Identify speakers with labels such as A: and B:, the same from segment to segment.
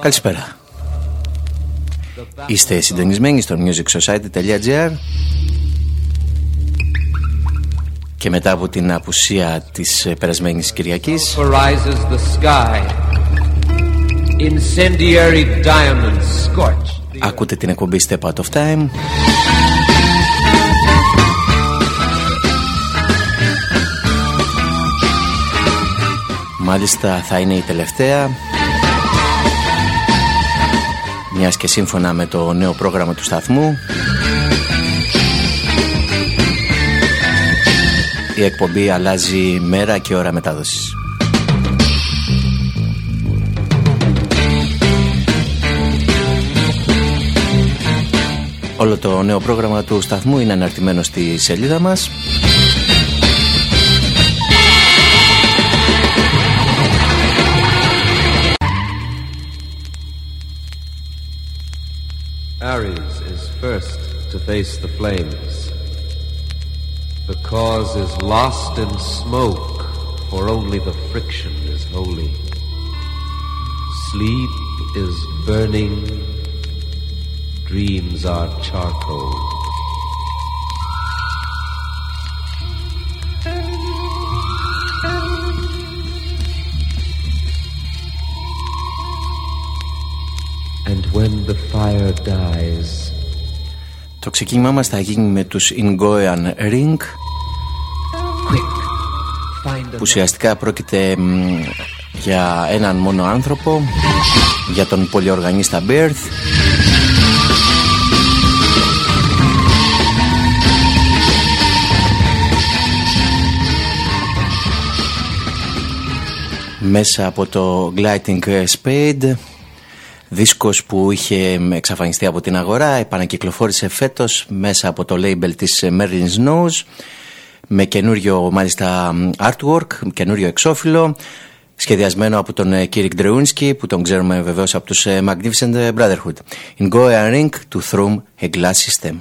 A: Καλησπέρα. Είστε συντονισμένοι στο musicsociety.gr και μετά από την απουσία της περασμένης Κυριακής ακούτε την εκπομπή Step Out of Time. Μάλιστα θα είναι η τελευταία μιας και σύμφωνα με το νέο πρόγραμμα του σταθμού η εκπομπή αλλάζει μέρα και ώρα μετάδοσης. Όλο το νέο πρόγραμμα του σταθμού είναι αναρτημένο στη σελίδα μας
B: first to face the flames. The cause is lost in smoke, for only the friction is holy. Sleep is burning, dreams are charcoal. And when the fire dies.
A: Το ξεκίνημά μας θα γίνει με τους Ingoian Ring που ουσιαστικά πρόκειται για έναν μόνο άνθρωπο για τον πολυοργανίστα Birth. Μέσα από το Gliding Spade Δίσκος που είχε εξαφανιστεί από την αγορά επανακυκλοφόρησε φέτος μέσα από το label της Merlin Snows με καινούριο μάλιστα artwork, καινούριο εξώφυλλο σχεδιασμένο από τον Kirik Dreunski που τον ξέρουμε βεβαίως από τους Magnificent Brotherhood. In Go a Ring to Through a Glass System.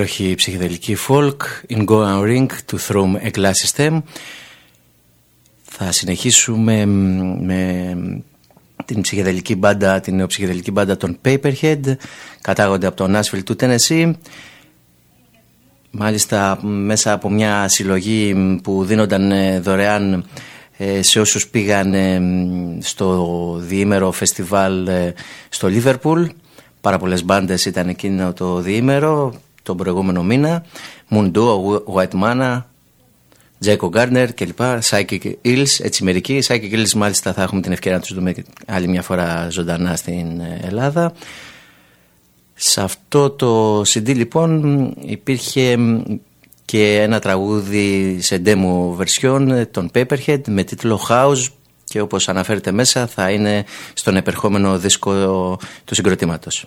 A: Υπέροχη ψυχεδελική folk In Go and Ring to Throw a Glass System θα συνεχίσουμε με την ψυχεδελική μπάντα την νεοψυχεδελική μπάντα των Paperhead κατάγονται από το Nashville του Tennessee. Μάλιστα μέσα από μια συλλογή που δίνονταν ε, δωρεάν ε, σε όσους πήγαν ε, στο διήμερο φεστιβάλ στο Λίβερπουλ πάρα πολλές μπάντες ήταν εκείνο το διήμερο τον προηγούμενο μήνα. Μουντού, White Mana, Τζέικο Γκάρνερ κλπ. Psychic Hills, έτσι μερικοί. Psychic Hills μάλιστα θα έχουμε την ευκαιρία να τους δούμε άλλη μια φορά ζωντανά στην Ελλάδα. Σε αυτό το CD λοιπόν υπήρχε και ένα τραγούδι σε demo version των Paperhead με τίτλο House και όπως αναφέρεται μέσα θα είναι στον επερχόμενο δίσκο του συγκροτήματος.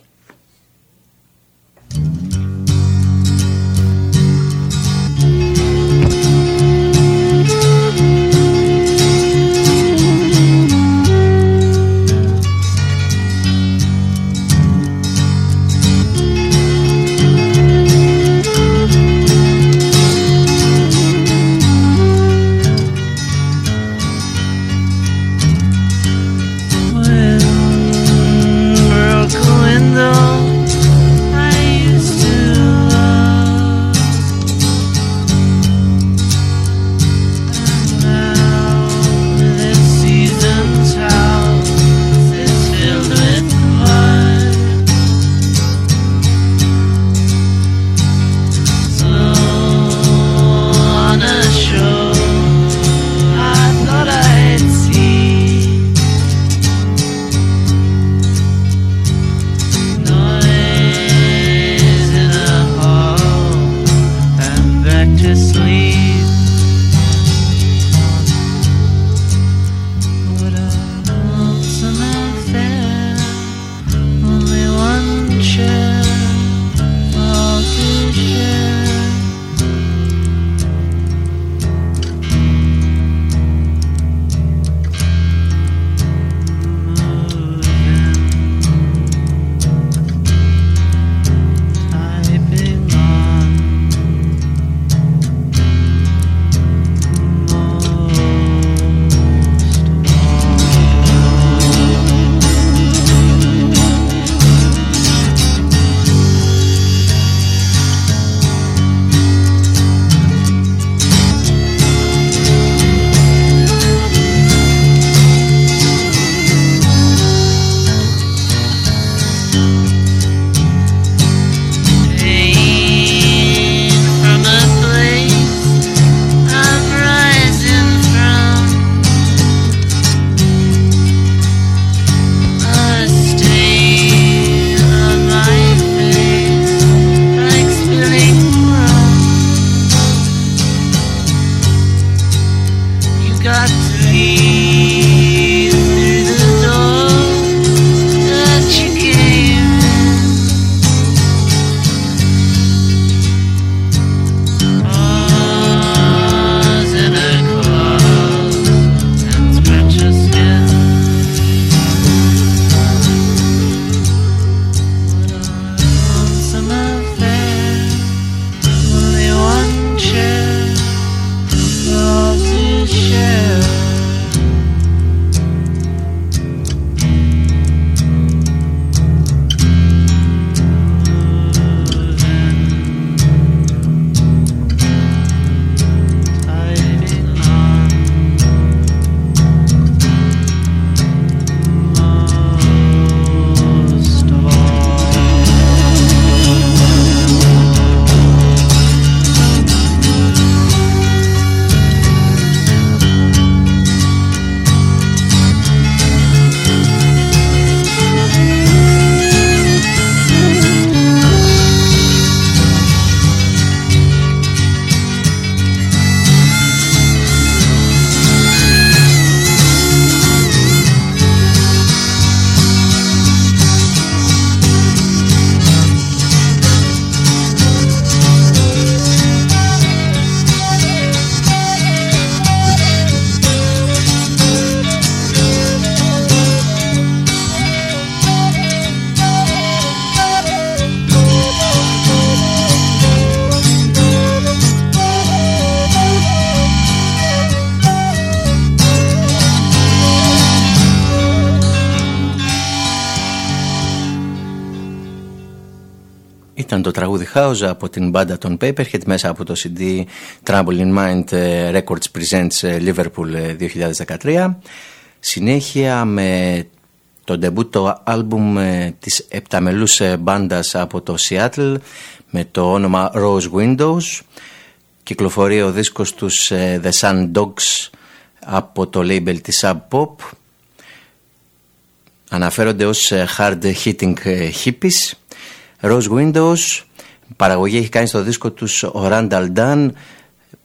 A: House από την μπάντα των Paperhead μέσα από το CD Trouble in Mind ε, Records Presents ε, Liverpool 2013. Συνέχεια με το ντεμπούτο άλμπουμ της επταμελούς μπάντας από το Seattle με το όνομα Rose Windows. Κυκλοφορεί ο δίσκος τους The Sun Dogs από το label της Sub Pop. Αναφέρονται ως hard hitting hippies Rose Windows, Παραγωγή έχει κάνει στο δίσκο τους ο Ράνταλ Νταν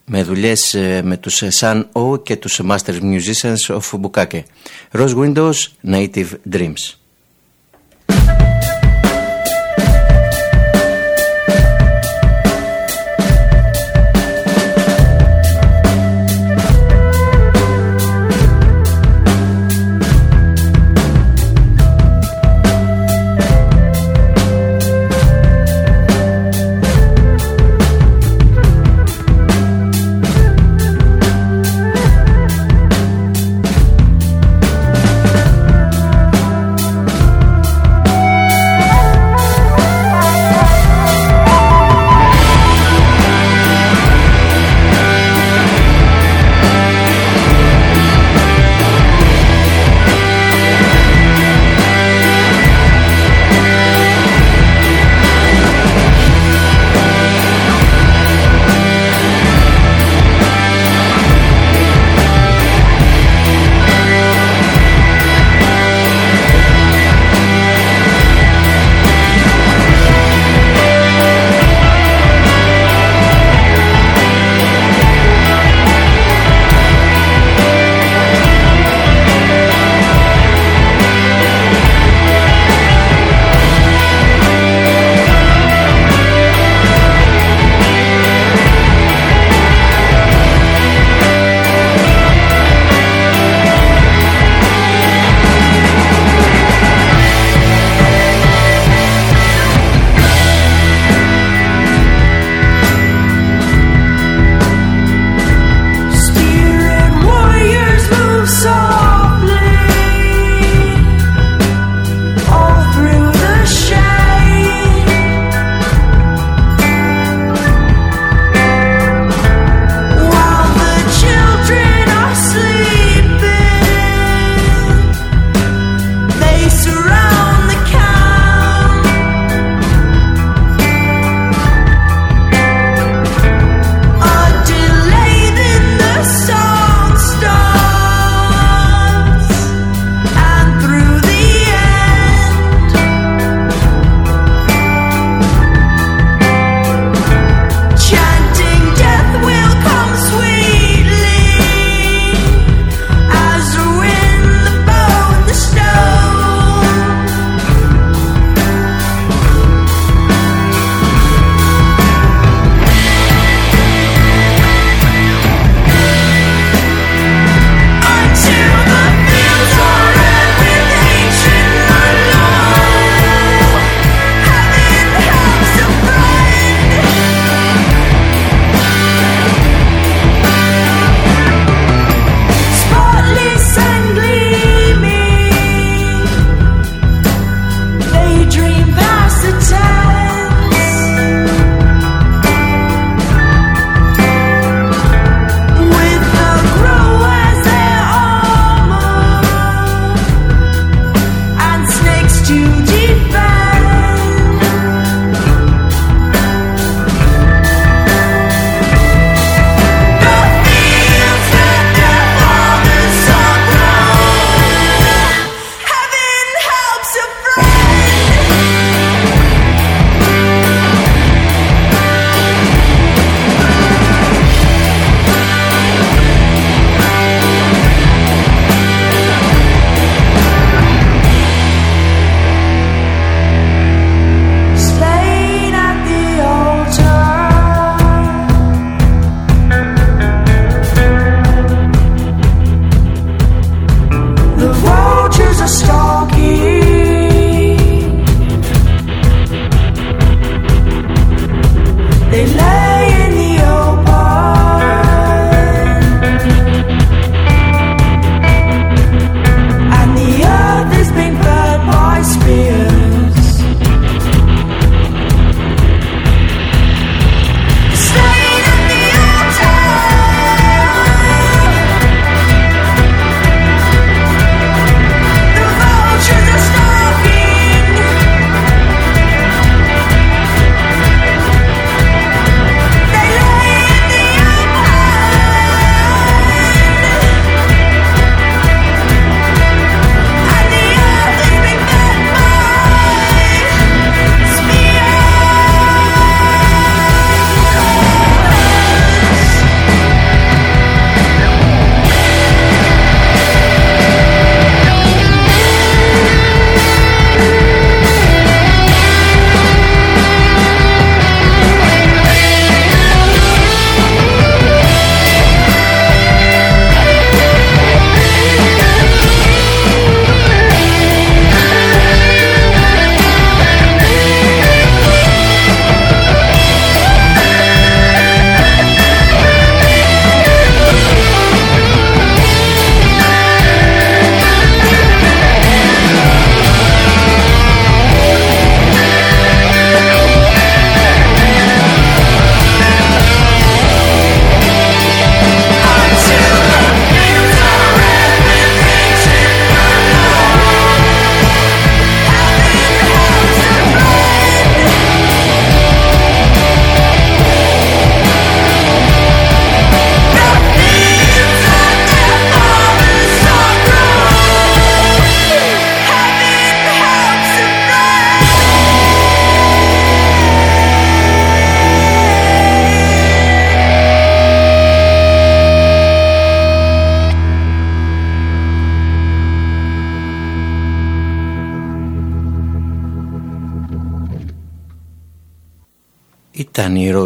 A: με δουλειές ε, με τους Σαν Ό και τους Masters Musicians of Fukuokake. Rose Windows Native Dreams.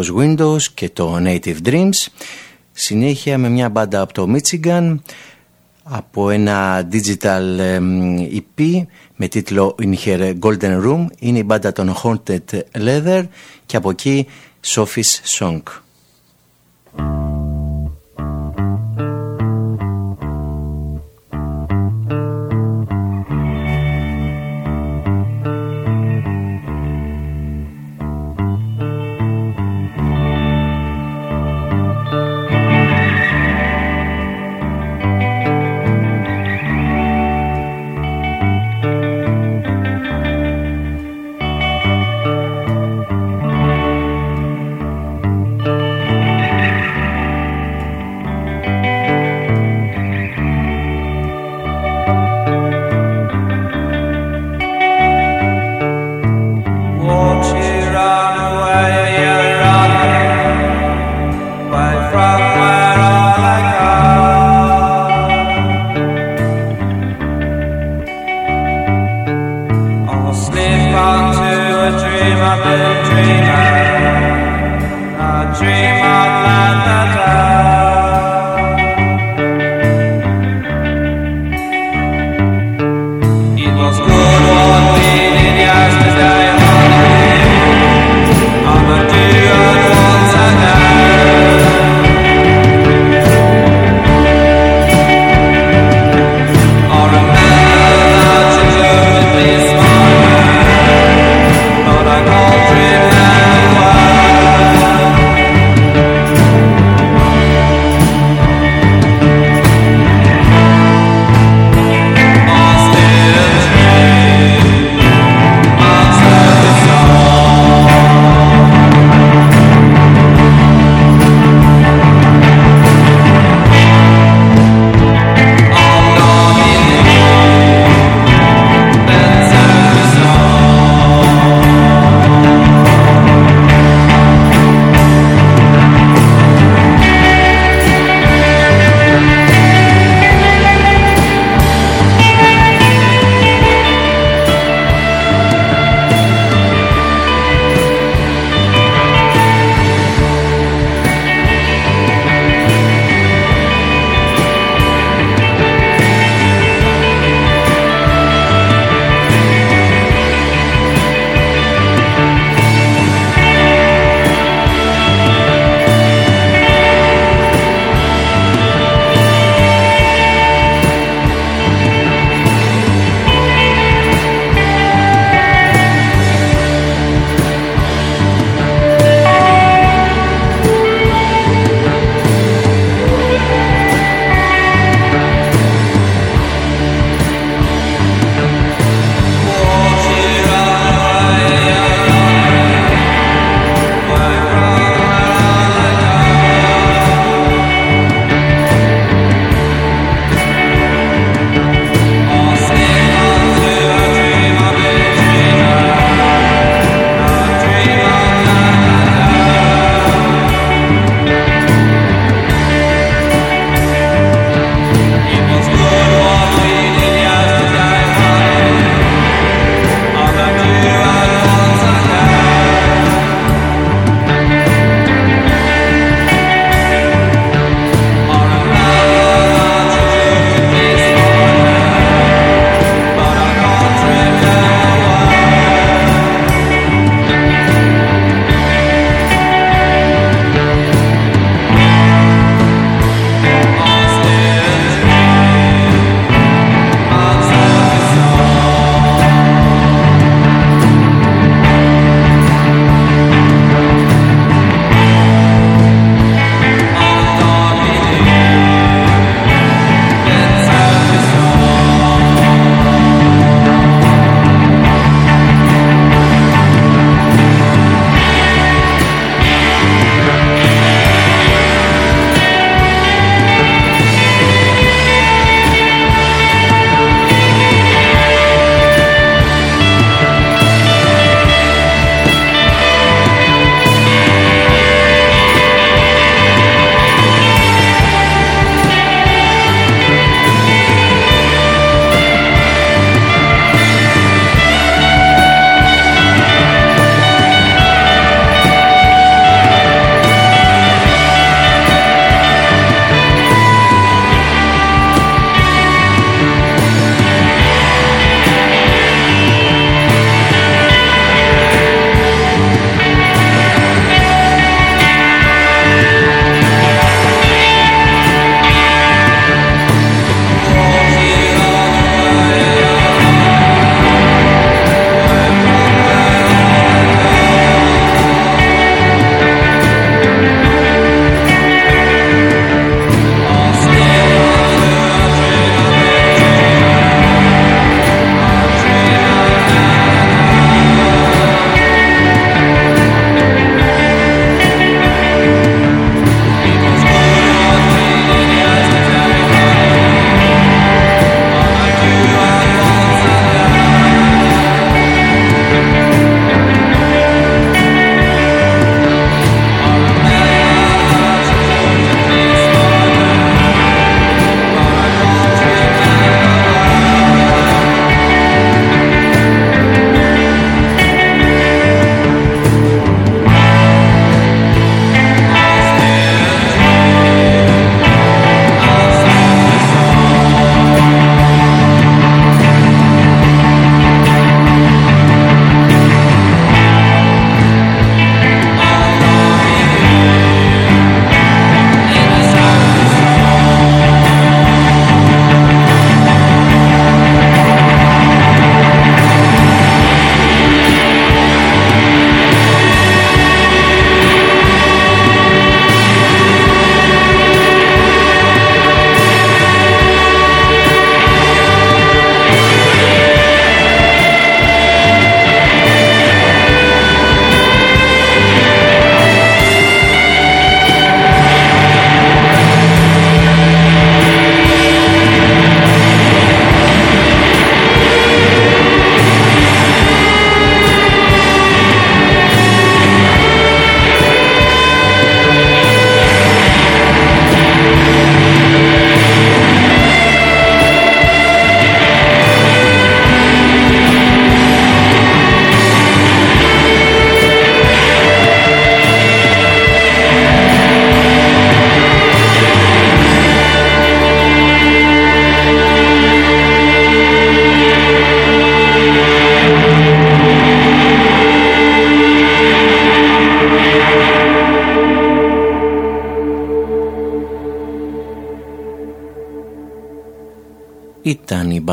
A: Ήταν οι Rose Windows και το Native Dreams. Συνέχεια με μια μπάντα από το Michigan από ένα digital EP με τίτλο In Her Golden Room. Είναι η μπάντα των Haunted Leather και από εκεί Sophie's Song.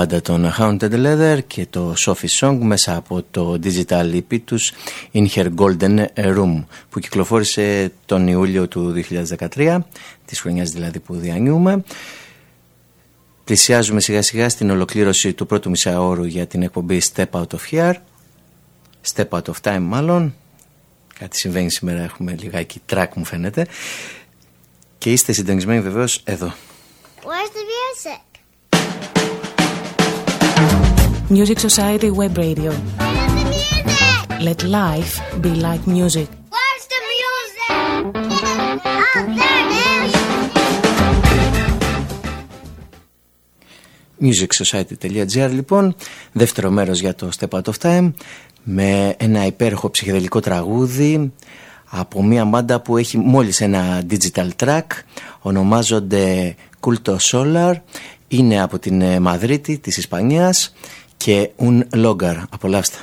C: Μπάντα των Haunted Leather και το Sophie Song μέσα από το digital EP τους In Her Golden Room που κυκλοφόρησε τον Ιούλιο του 2013, της χρονιάς δηλαδή που διανύουμε. Πλησιάζουμε σιγά σιγά στην ολοκλήρωση του πρώτου μισάωρου για την εκπομπή Step Out of Here, Step Out of Time μάλλον, κάτι συμβαίνει σήμερα έχουμε λιγάκι track μου φαίνεται και είστε συντονισμένοι βεβαίως εδώ.
D: Where's the music?
E: Music Society Web Radio.
D: Where's the music?
E: Let life be like music.
D: Where's the music? Oh, there it is.
C: musicsociety.gr λοιπόν δεύτερο μέρος για το Step Out of Time με ένα υπέροχο ψυχεδελικό τραγούδι από μια μπάντα που έχει μόλις ένα digital track ονομάζονται Culto Solar είναι από την ε, Μαδρίτη της Ισπανίας και Un Logar απολαύστε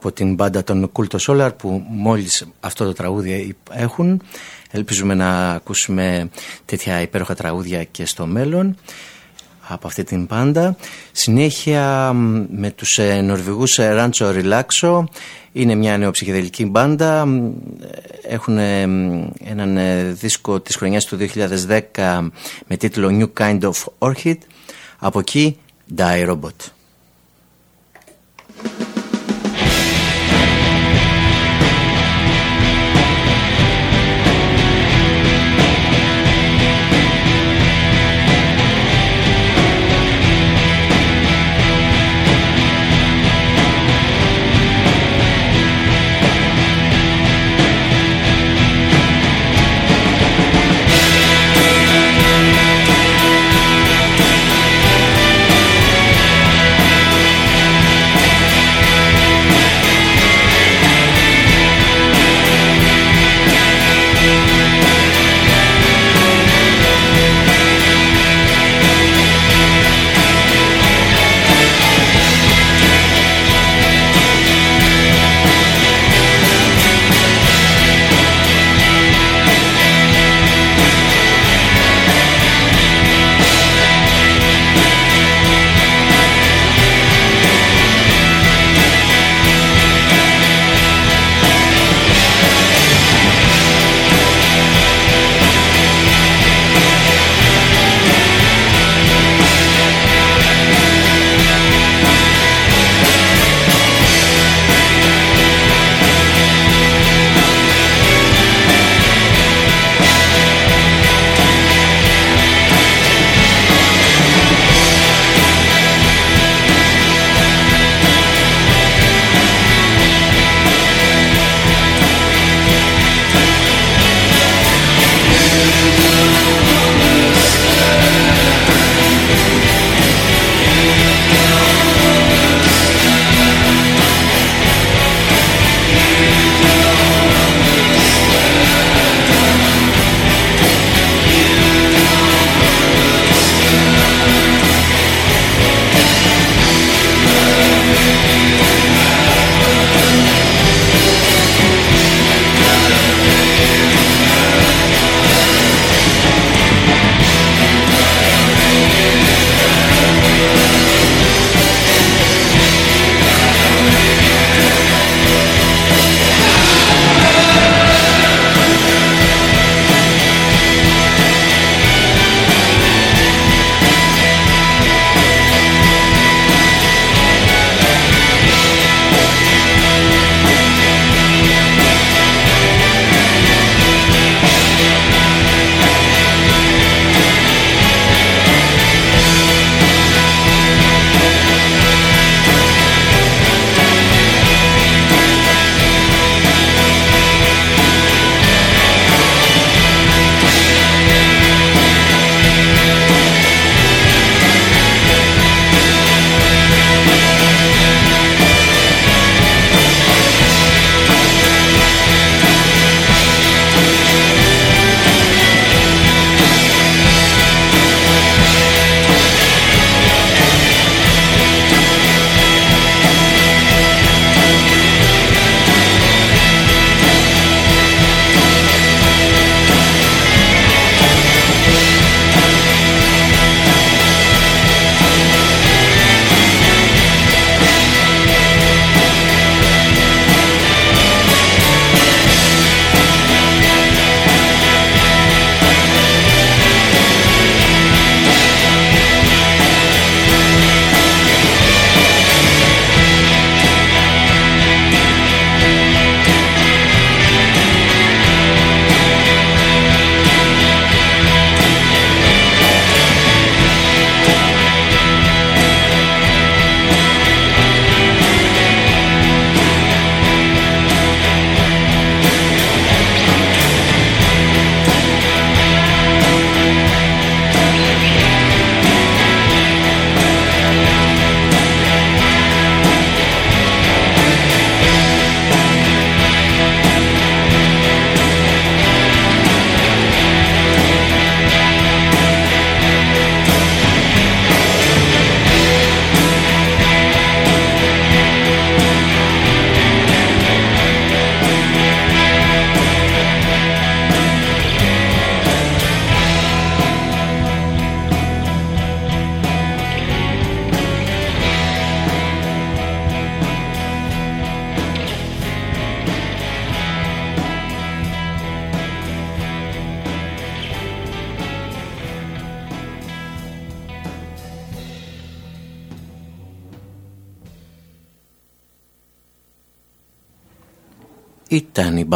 A: από την μπάντα των Culto Solar που μόλις αυτό το τραγούδι έχουν. Ελπίζουμε να ακούσουμε τέτοια υπέροχα τραγούδια και στο μέλλον από αυτή την πάντα. Συνέχεια με τους ε, Νορβηγούς Rancho Relaxo είναι μια νεοψυχεδελική μπάντα. Έχουν έναν ε, δίσκο της χρονιάς του 2010 με τίτλο New Kind of Orchid. Από εκεί Die Robot.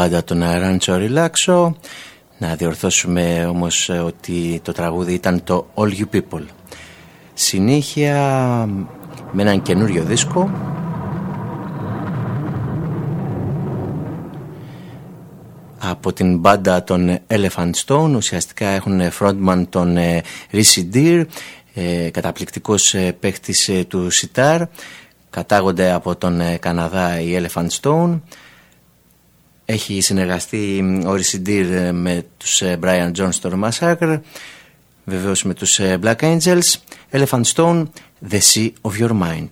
A: Ήταν η μπάντα των Rancho Relaxo. Να διορθώσουμε όμως ότι το τραγούδι ήταν το All You People. Συνέχεια με έναν καινούριο δίσκο από την μπάντα των Elephant Stone ουσιαστικά έχουν frontman τον Rizzy Deer ε, καταπληκτικός ε, παίχτης ε, του σιτάρ κατάγονται από τον Καναδά η Elephant Stone έχει συνεργαστεί ο Rizzy με τους Brian Jones στο Massacre βεβαίως με τους Black Angels Elephant Stone The Sea of Your Mind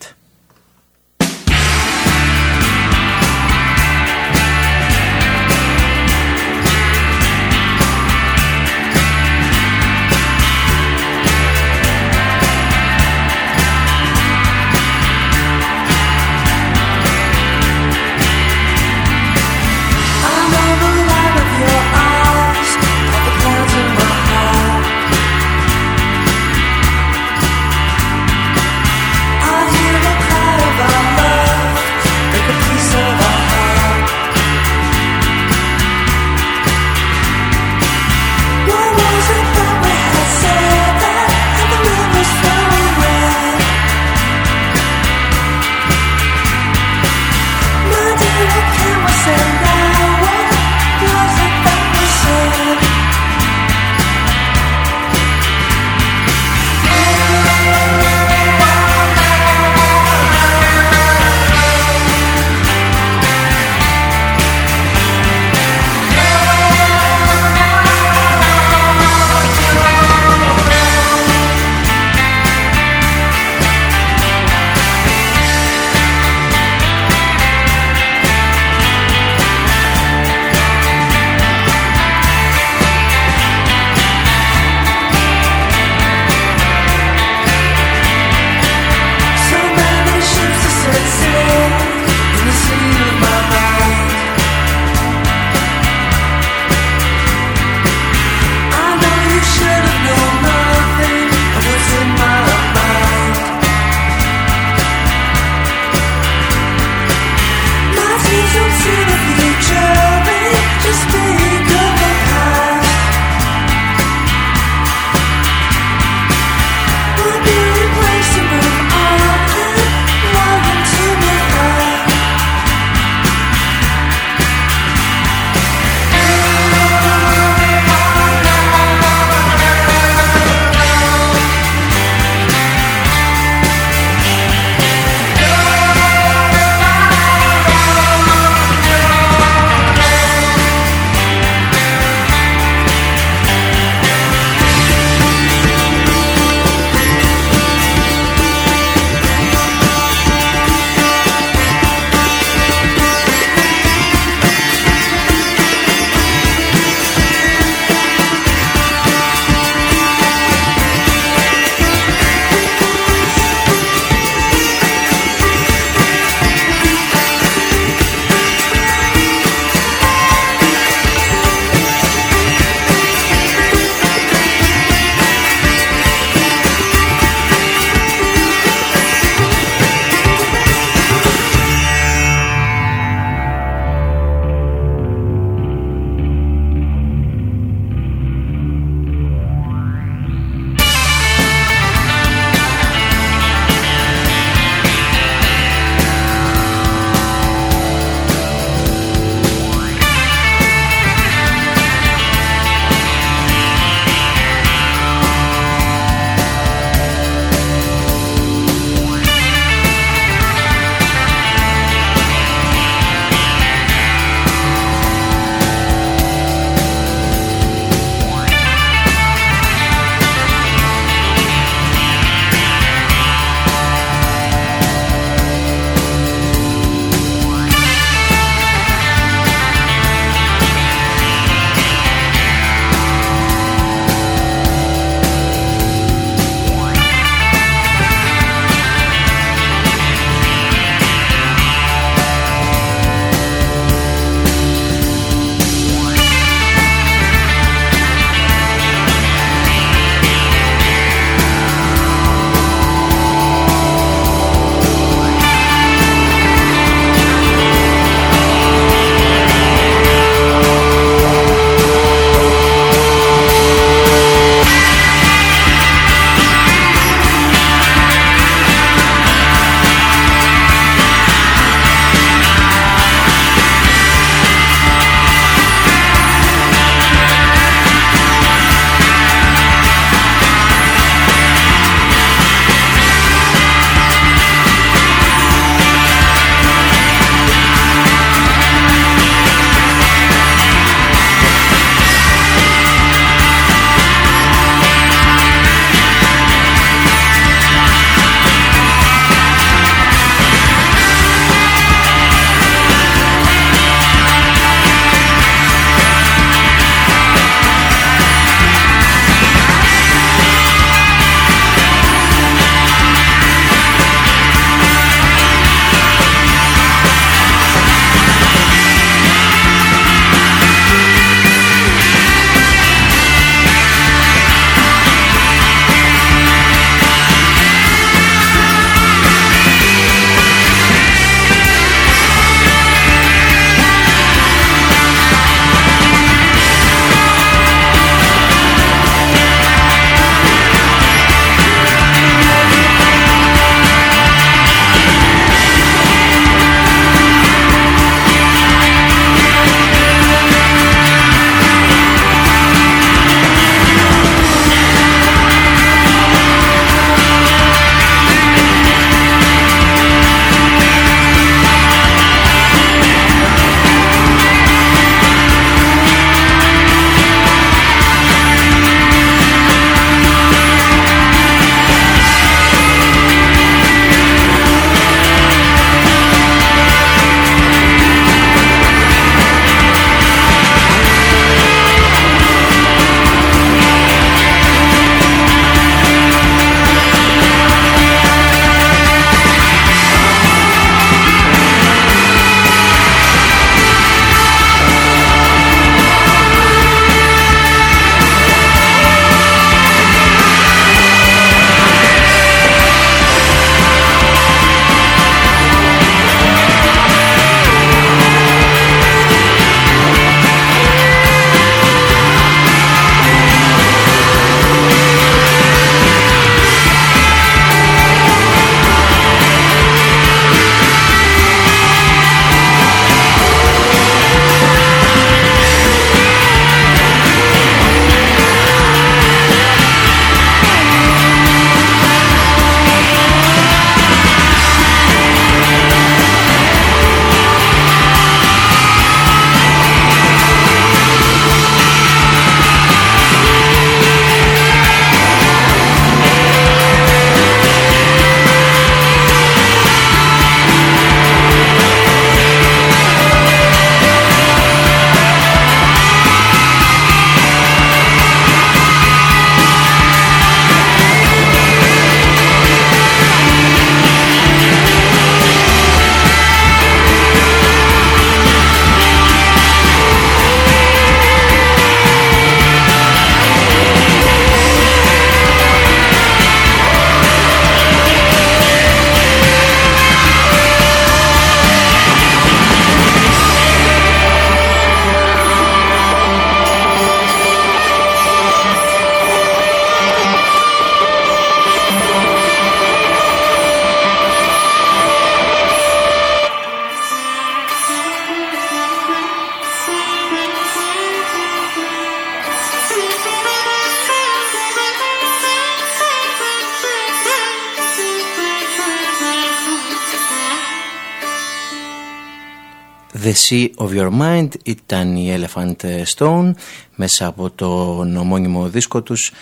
F: The
A: Sea of Your Mind ήταν η Elephant Stone μέσα από το ομώνυμο δίσκο τους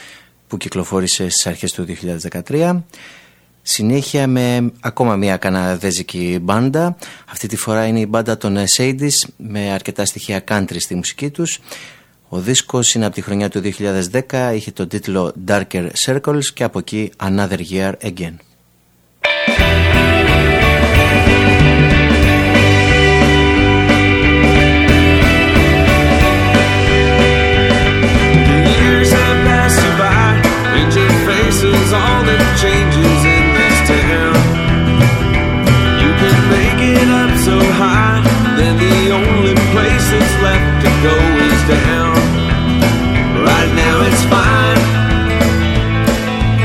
A: που κυκλοφόρησε στις αρχές του 2013 Συνέχεια με ακόμα μια καναδέζικη μπάντα. Αυτή τη φορά είναι η μπάντα των Sadies με αρκετά στοιχεία country στη μουσική τους. Ο δίσκος είναι από τη χρονιά του 2010 Είχε τον τίτλο Darker Circles και από εκεί Another Year Again
C: is all that changes in this town. You can make it up so high, then the only place that's left to go is down. Right now it's fine,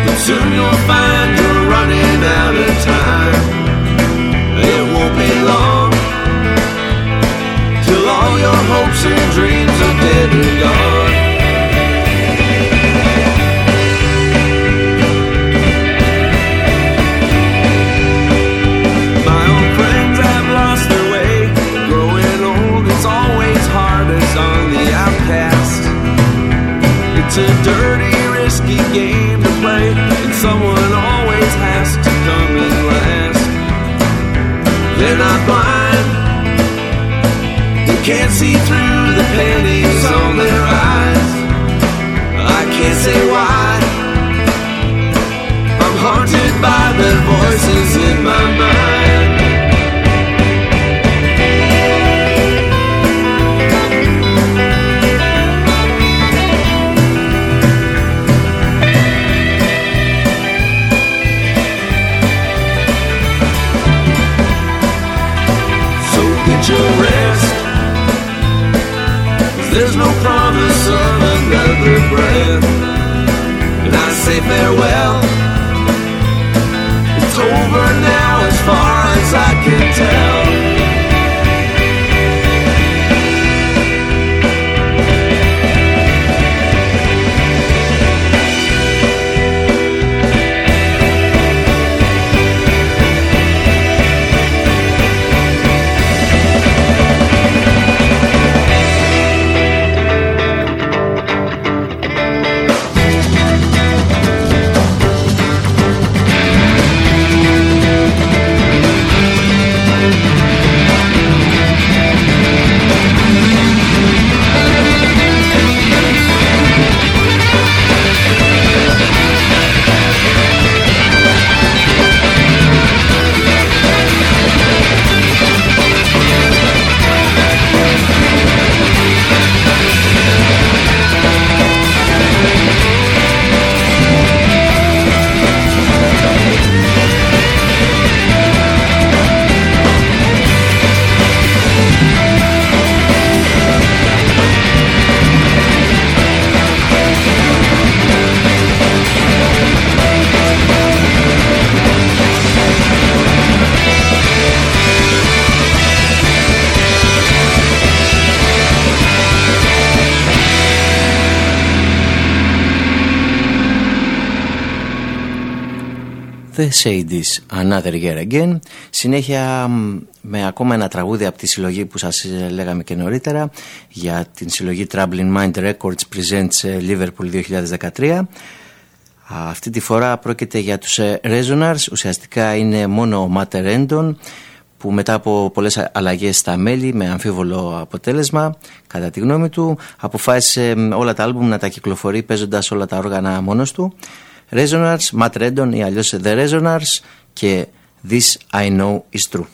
C: but soon you'll find you're running out of time. It won't be long till all your hopes and dreams.
A: The Sadies Another Year Again. Συνέχεια με ακόμα ένα τραγούδι από τη συλλογή που σας λέγαμε και νωρίτερα για την συλλογή Troubling Mind Records Presents ε, Liverpool 2013 αυτή τη φορά πρόκειται για τους ε, Resonars. Ουσιαστικά είναι μόνο ο Matt Rendon που μετά από πολλές αλλαγές στα μέλη με αμφίβολο αποτέλεσμα κατά τη γνώμη του αποφάσισε όλα τα άλμπουμ να τα κυκλοφορεί παίζοντας όλα τα όργανα μόνος του Resonars, Matt Redon ή αλλιώς The Resonars και This I Know Is True.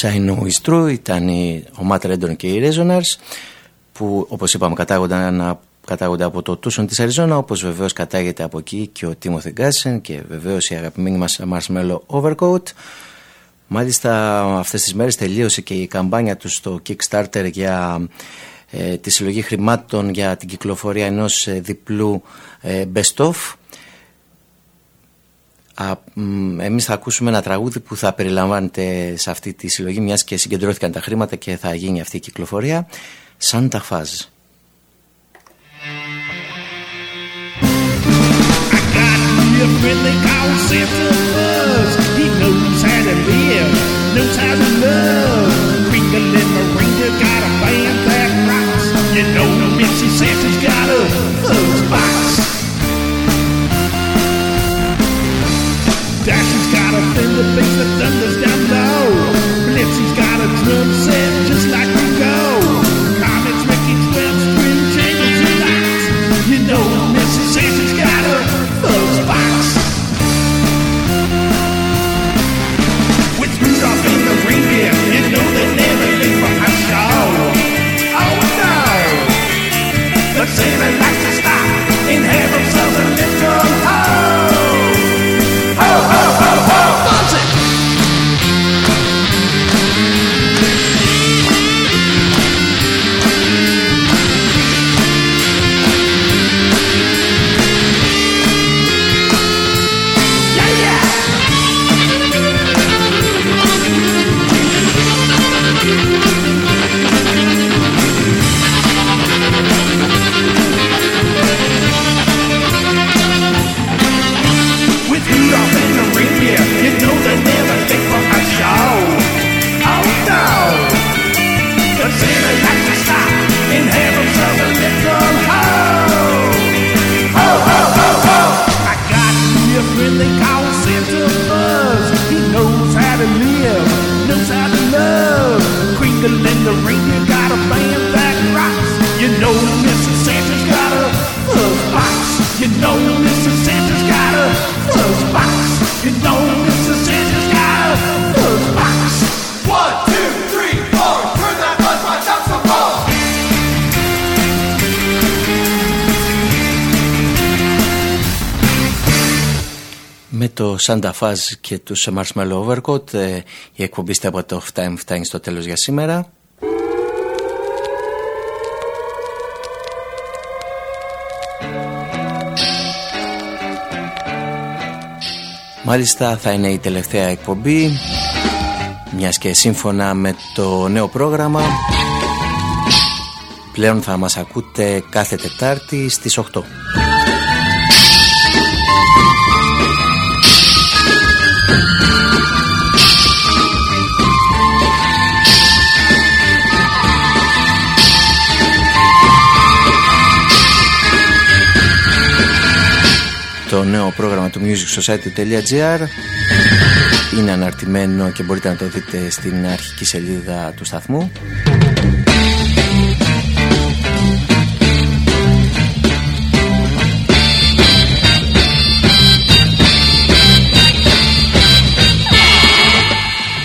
A: This I Know Is True ήταν η, ο Matt Redon και οι Resonars που όπως είπαμε κατάγονταν, κατάγονται από το Tucson της Αριζόνα όπως βεβαίως κατάγεται από εκεί και ο Timothy Γκάσεν και βεβαίως η αγαπημένη μας Marshmallow Overcoat. Μάλιστα αυτές τις μέρες τελείωσε και η καμπάνια τους στο Kickstarter για ε, τη συλλογή χρημάτων για την κυκλοφορία ενός ε, διπλού ε, best of. Α, εμείς θα ακούσουμε ένα τραγούδι που θα περιλαμβάνεται σε αυτή τη συλλογή μιας και συγκεντρώθηκαν τα χρήματα και θα γίνει αυτή η κυκλοφορία Santa Faz.
F: Dashing's got a Dashie's got a thing that thinks that thunder's down low. Nipsey's got a drum set just like Santa
A: Faz και τους Marshmallow Overcoat ε, η εκπομπή από το Time φτάνει στο τέλος για σήμερα. Μάλιστα θα είναι η τελευταία εκπομπή μιας και σύμφωνα με το νέο πρόγραμμα πλέον θα μας ακούτε κάθε Τετάρτη στις 8. Το νέο πρόγραμμα του musicsociety.gr είναι αναρτημένο και μπορείτε να το δείτε στην αρχική σελίδα του σταθμού.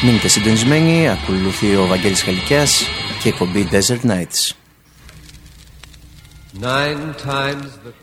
A: Μείνετε συντονισμένοι, ακολουθεί ο Βαγγέλης Χαλικιάς και η εκπομπή Desert Nights.
B: Nine times the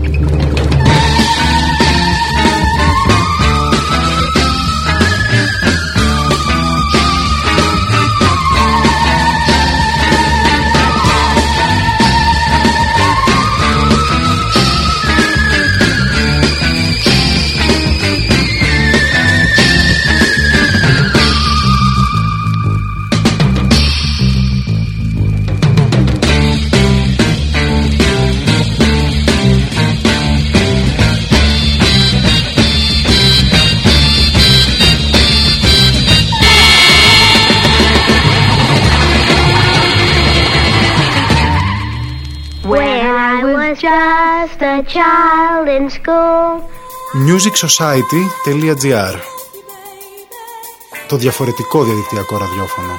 D: A child in school.
G: musicsociety.gr Το διαφορετικό διαδικτυακό ραδιόφωνο.